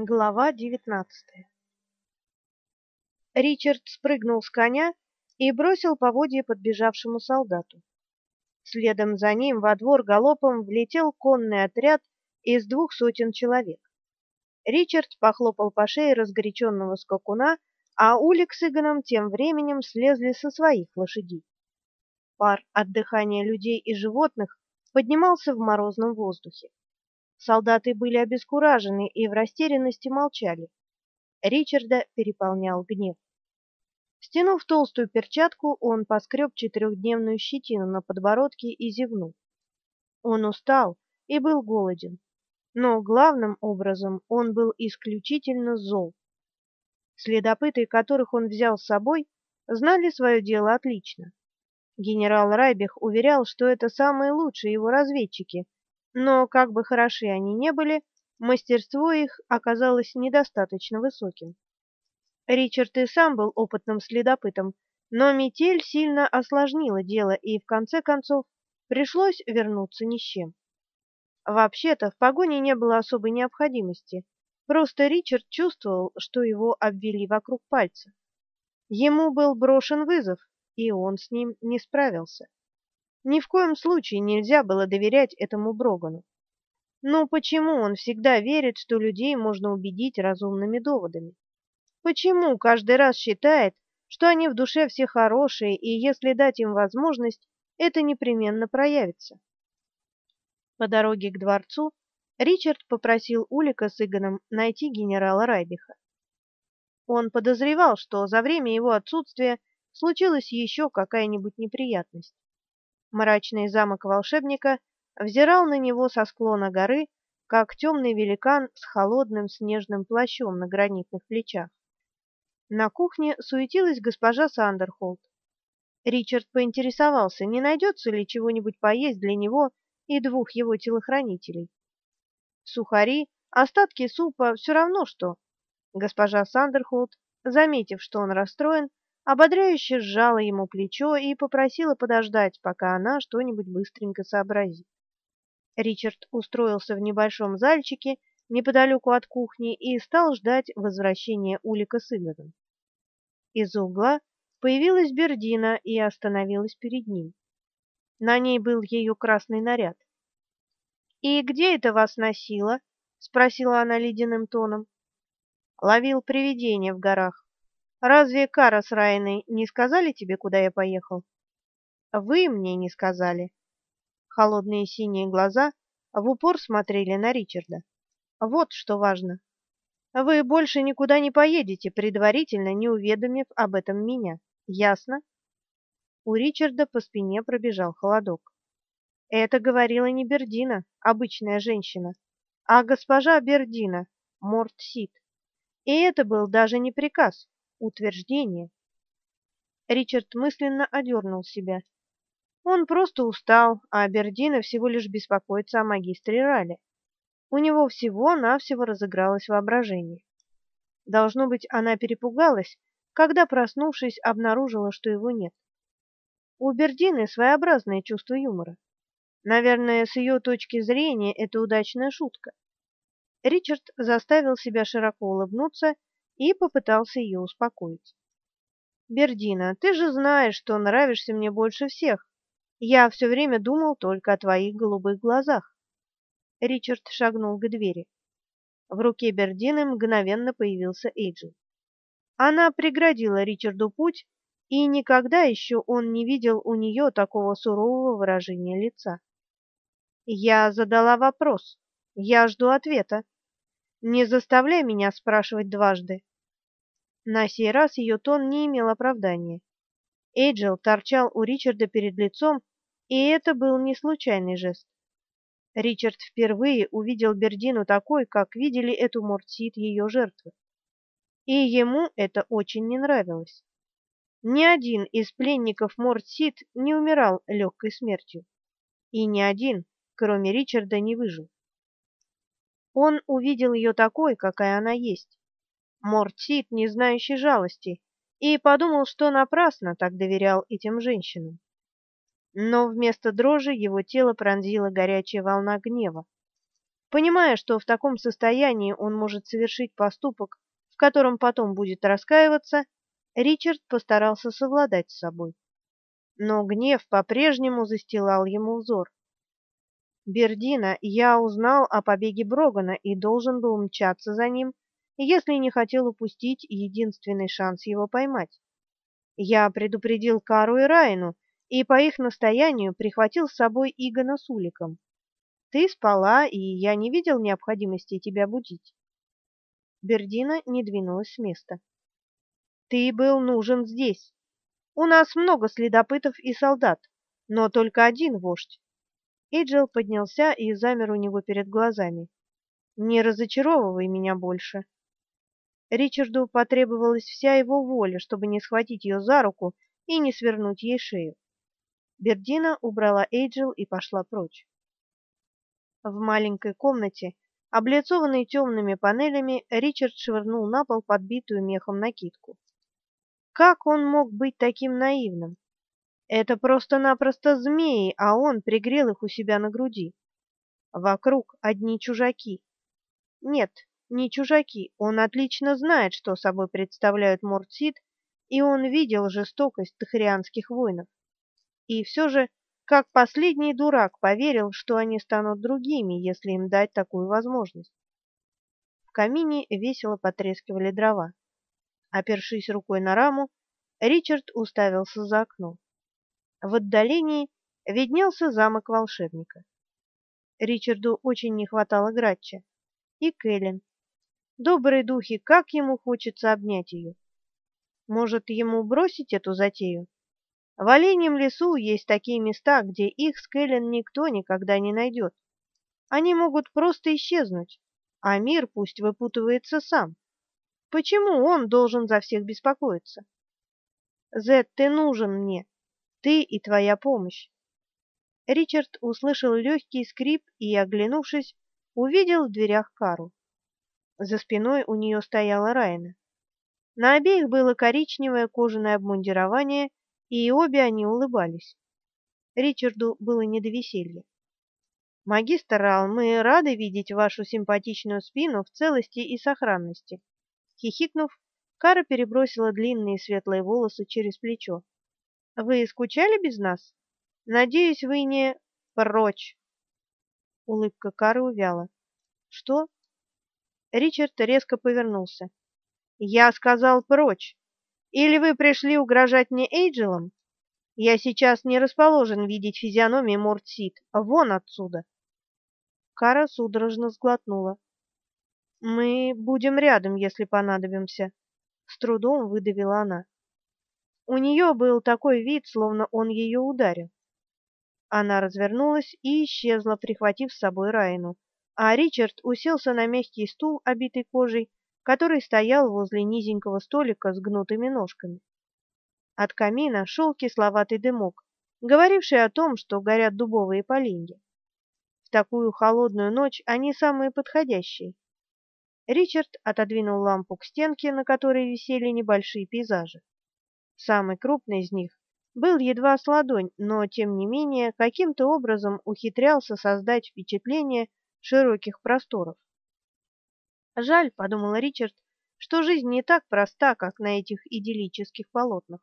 Глава девятнадцатая Ричард спрыгнул с коня и бросил поводья подбежавшему солдату. Следом за ним во двор галопом влетел конный отряд из двух сотен человек. Ричард похлопал по шее разгоряченного скакуна, а Улик с Игоном тем временем слезли со своих лошадей. Пар от дыхания людей и животных поднимался в морозном воздухе. Солдаты были обескуражены и в растерянности молчали. Ричарда переполнял гнев. Стянув толстую перчатку, он поскреб четырехдневную щетину на подбородке и зевнул. Он устал и был голоден, но главным образом он был исключительно зол. Следопыты, которых он взял с собой, знали свое дело отлично. Генерал Райбих уверял, что это самые лучшие его разведчики — но как бы хороши они не были, мастерство их оказалось недостаточно высоким. Ричард и сам был опытным следопытом, но метель сильно осложнила дело, и в конце концов пришлось вернуться ни с чем. Вообще-то в погоне не было особой необходимости, просто Ричард чувствовал, что его обвели вокруг пальца. Ему был брошен вызов, и он с ним не справился. Ни в коем случае нельзя было доверять этому Брогану. Но почему он всегда верит, что людей можно убедить разумными доводами? Почему каждый раз считает, что они в душе все хорошие, и если дать им возможность, это непременно проявится? По дороге к дворцу Ричард попросил Улика с Игоном найти генерала Райбиха. Он подозревал, что за время его отсутствия случилась еще какая-нибудь неприятность. Мрачный замок волшебника взирал на него со склона горы, как темный великан с холодным снежным плащом на гранитных плечах. На кухне суетилась госпожа Сандерхолд. Ричард поинтересовался, не найдется ли чего-нибудь поесть для него и двух его телохранителей. Сухари, остатки супа, все равно что. Госпожа Сандерхолд, заметив, что он расстроен, ободряюще сжала ему плечо и попросила подождать, пока она что-нибудь быстренько сообразит. Ричард устроился в небольшом зальчике неподалеку от кухни и стал ждать возвращения Улика с Игорем. Из угла появилась Бердина и остановилась перед ним. На ней был ее красный наряд. «И где это вас носило?» — спросила она ледяным тоном. «Ловил привидение в горах. Разве Кара с Райной не сказали тебе, куда я поехал? Вы мне не сказали. Холодные синие глаза в упор смотрели на Ричарда. Вот что важно. Вы больше никуда не поедете, предварительно не уведомив об этом меня. Ясно? У Ричарда по спине пробежал холодок. Это говорила не Бердина, обычная женщина, а госпожа Бердина, Морт Сид. И это был даже не приказ, утверждение. Ричард мысленно одернул себя. Он просто устал, а Бердина всего лишь беспокоится о магистре Рале. У него всего-навсего разыгралось воображение. Должно быть, она перепугалась, когда, проснувшись, обнаружила, что его нет. У Бердины своеобразное чувство юмора. Наверное, с ее точки зрения это удачная шутка. Ричард заставил себя широко улыбнуться и попытался ее успокоить. «Бердина, ты же знаешь, что нравишься мне больше всех. Я все время думал только о твоих голубых глазах». Ричард шагнул к двери. В руке Бердины мгновенно появился Эйджел. Она преградила Ричарду путь, и никогда еще он не видел у нее такого сурового выражения лица. «Я задала вопрос. Я жду ответа. Не заставляй меня спрашивать дважды. На сей раз ее тон не имел оправдания. Эйджел торчал у Ричарда перед лицом, и это был не случайный жест. Ричард впервые увидел Бердину такой, как видели эту Мортсит ее жертвы. И ему это очень не нравилось. Ни один из пленников Мортсит не умирал легкой смертью. И ни один, кроме Ричарда, не выжил. Он увидел ее такой, какая она есть. Мортит, не знающий жалости, и подумал, что напрасно так доверял этим женщинам. Но вместо дрожи его тело пронзила горячая волна гнева. Понимая, что в таком состоянии он может совершить поступок, в котором потом будет раскаиваться, Ричард постарался совладать с собой. Но гнев по-прежнему застилал ему взор. Бердина, я узнал о побеге Брогана и должен был мчаться за ним, если не хотел упустить единственный шанс его поймать. Я предупредил Кару и Райну, и по их настоянию прихватил с собой Игона с Уликом. Ты спала, и я не видел необходимости тебя будить. Бердина не двинулась с места. Ты был нужен здесь. У нас много следопытов и солдат, но только один вождь. Эйджел поднялся и замер у него перед глазами. Не разочаровывай меня больше. Ричарду потребовалась вся его воля, чтобы не схватить ее за руку и не свернуть ей шею. Бердина убрала Эйджел и пошла прочь. В маленькой комнате, облицованной темными панелями, Ричард швырнул на пол подбитую мехом накидку. Как он мог быть таким наивным? Это просто-напросто змеи, а он пригрел их у себя на груди. Вокруг одни чужаки. Нет, не чужаки. Он отлично знает, что собой представляют Мортсид, и он видел жестокость тахрианских воинов. И все же, как последний дурак, поверил, что они станут другими, если им дать такую возможность. В камине весело потрескивали дрова. Опершись рукой на раму, Ричард уставился за окно. В отдалении виднелся замок волшебника. Ричарду очень не хватало Гратча и Кэлен, Добрые духи, как ему хочется обнять ее. Может, ему бросить эту затею? В Оленьем лесу есть такие места, где их с Кэлен никто никогда не найдет. Они могут просто исчезнуть, а мир пусть выпутывается сам. Почему он должен за всех беспокоиться? Зет, ты нужен мне. Ты и твоя помощь. Ричард услышал легкий скрип и, оглянувшись, увидел в дверях Кару. За спиной у нее стояла Райна. На обеих было коричневое кожаное обмундирование, и обе они улыбались. Ричарду было не до веселья. «Магистр Рал, мы рады видеть вашу симпатичную спину в целости и сохранности». Хихикнув, Кара перебросила длинные светлые волосы через плечо. «Вы скучали без нас? Надеюсь, вы не... прочь!» Улыбка Кары увяла. «Что?» Ричард резко повернулся. «Я сказал прочь. Или вы пришли угрожать мне Эйджелом? Я сейчас не расположен видеть физиономии Мортсид. Вон отсюда!» Кара судорожно сглотнула. «Мы будем рядом, если понадобимся», — с трудом выдавила она. У нее был такой вид, словно он ее ударил. Она развернулась и исчезла, прихватив с собой Райну а Ричард уселся на мягкий стул, обитый кожей, который стоял возле низенького столика с гнутыми ножками. От камина шел кисловатый дымок, говоривший о том, что горят дубовые поленья. В такую холодную ночь они самые подходящие. Ричард отодвинул лампу к стенке, на которой висели небольшие пейзажи. Самый крупный из них был едва с ладонь, но, тем не менее, каким-то образом ухитрялся создать впечатление широких просторов. Жаль, подумал Ричард, что жизнь не так проста, как на этих идиллических полотнах.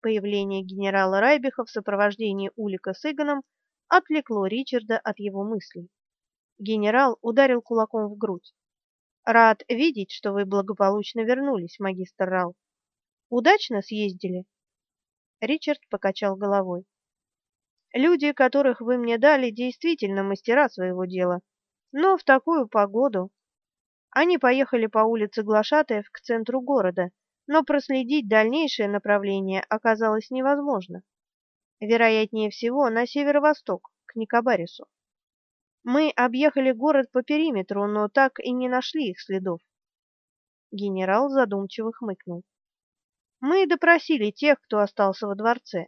Появление генерала Райбиха в сопровождении Улика с Игоном отвлекло Ричарда от его мыслей. Генерал ударил кулаком в грудь. Рад видеть, что вы благополучно вернулись, магистр Рал. Удачно съездили? Ричард покачал головой. Люди, которых вы мне дали, действительно мастера своего дела. Но в такую погоду... Они поехали по улице Глашатаев к центру города, но проследить дальнейшее направление оказалось невозможно. Вероятнее всего, на северо-восток, к Никобарису. Мы объехали город по периметру, но так и не нашли их следов. Генерал задумчиво хмыкнул. Мы допросили тех, кто остался во дворце.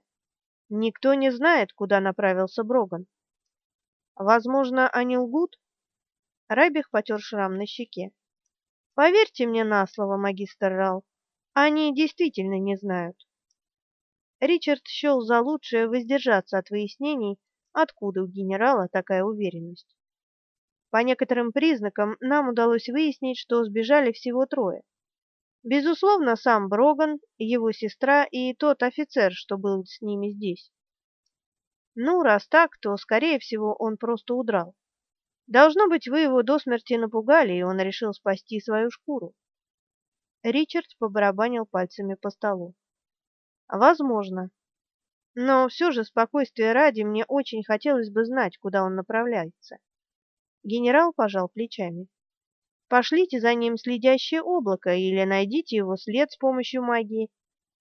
Никто не знает, куда направился Броган. Возможно, они лгут? Райбих потер шрам на щеке. Поверьте мне на слово, магистр Рал, они действительно не знают. Ричард счел за лучшее воздержаться от выяснений, откуда у генерала такая уверенность. По некоторым признакам нам удалось выяснить, что сбежали всего трое. Безусловно, сам Броган, его сестра и тот офицер, что был с ними здесь. Ну, раз так, то, скорее всего, он просто удрал. Должно быть, вы его до смерти напугали, и он решил спасти свою шкуру. Ричард побарабанил пальцами по столу. Возможно. Но все же спокойствие ради мне очень хотелось бы знать, куда он направляется. Генерал пожал плечами. Пошлите за ним следящее облако или найдите его след с помощью магии.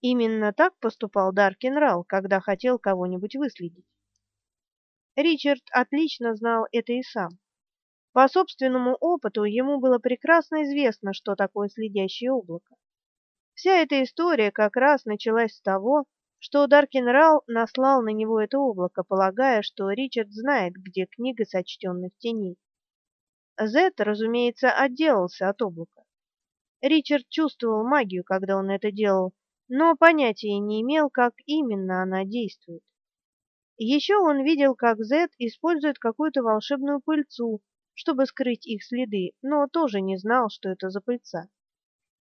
Именно так поступал Даркин Рал, когда хотел кого-нибудь выследить. Ричард отлично знал это и сам. По собственному опыту ему было прекрасно известно, что такое следящее облако. Вся эта история как раз началась с того, что Даркин Рал наслал на него это облако, полагая, что Ричард знает, где книга сочтенных теней. Зет, разумеется, отделался от облака. Ричард чувствовал магию, когда он это делал, но понятия не имел, как именно она действует. Еще он видел, как Зет использует какую-то волшебную пыльцу, чтобы скрыть их следы, но тоже не знал, что это за пыльца.